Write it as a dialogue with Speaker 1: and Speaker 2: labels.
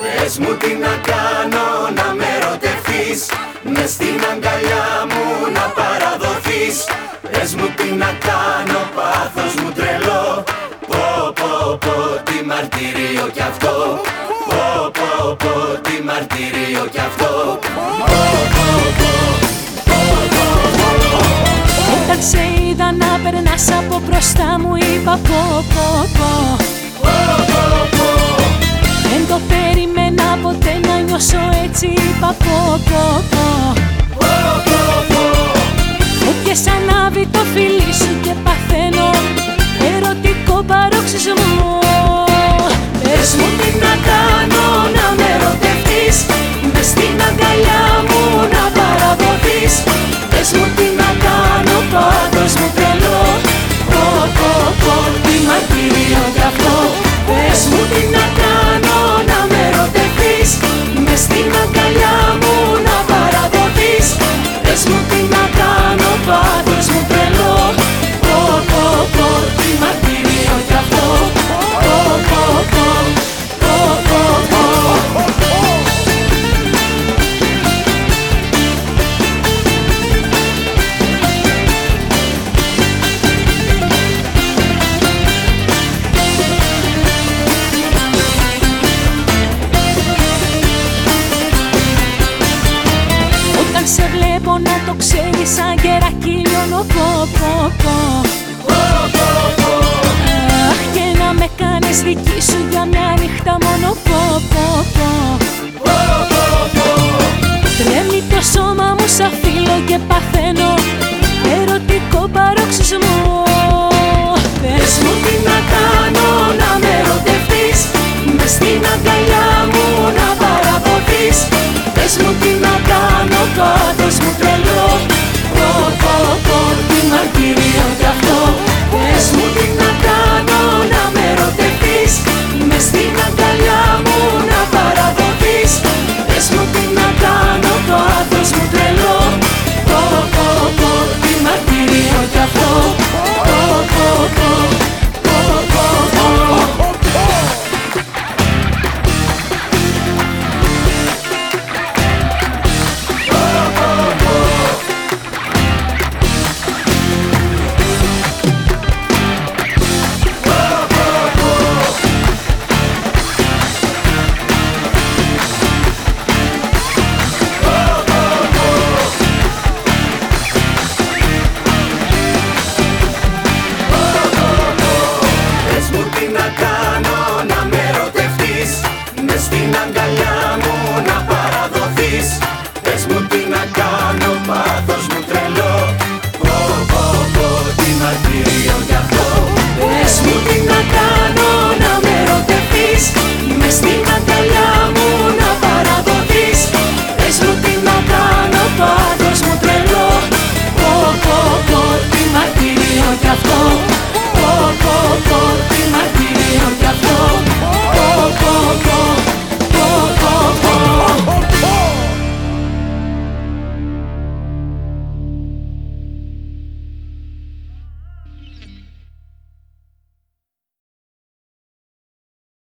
Speaker 1: Πες μου τι να κάνω να με ερωτευτείς Μες στην αγκαλιά μου να παραδοθείς. Πες μου τι να κάνω πάθος μου τρελό. Πω πω πω τι μαρτυρίο κι αυτό. Πω πω πω τι μαρτυρίο κι αυτό. Πω πω πω
Speaker 2: Όταν σε είδα να περνάς από μπροστά μου είπα πω πω πω πω πω πω. Έπιες ανάβει το φιλί σου και παθαίνω ερωτικό παρόξυσμο Πες μου τι να κάνω να με ερωτευτείς Μες στην αγκαλιά μου να παραδοθείς. Πες μου τι να κάνω πάντως μου τρελό Πω πω πω. Τι μαρτύριο κι αυτό Πες μου τι να κάνω να με ερωτευτείς Μες στην αγκαλιά με κάνεις δική σου για μια νύχτα μόνο πω πω πω. Τρέμει το σώμα μου σαν φύλλο και παθαίνω ερωτικό παρόξυσμο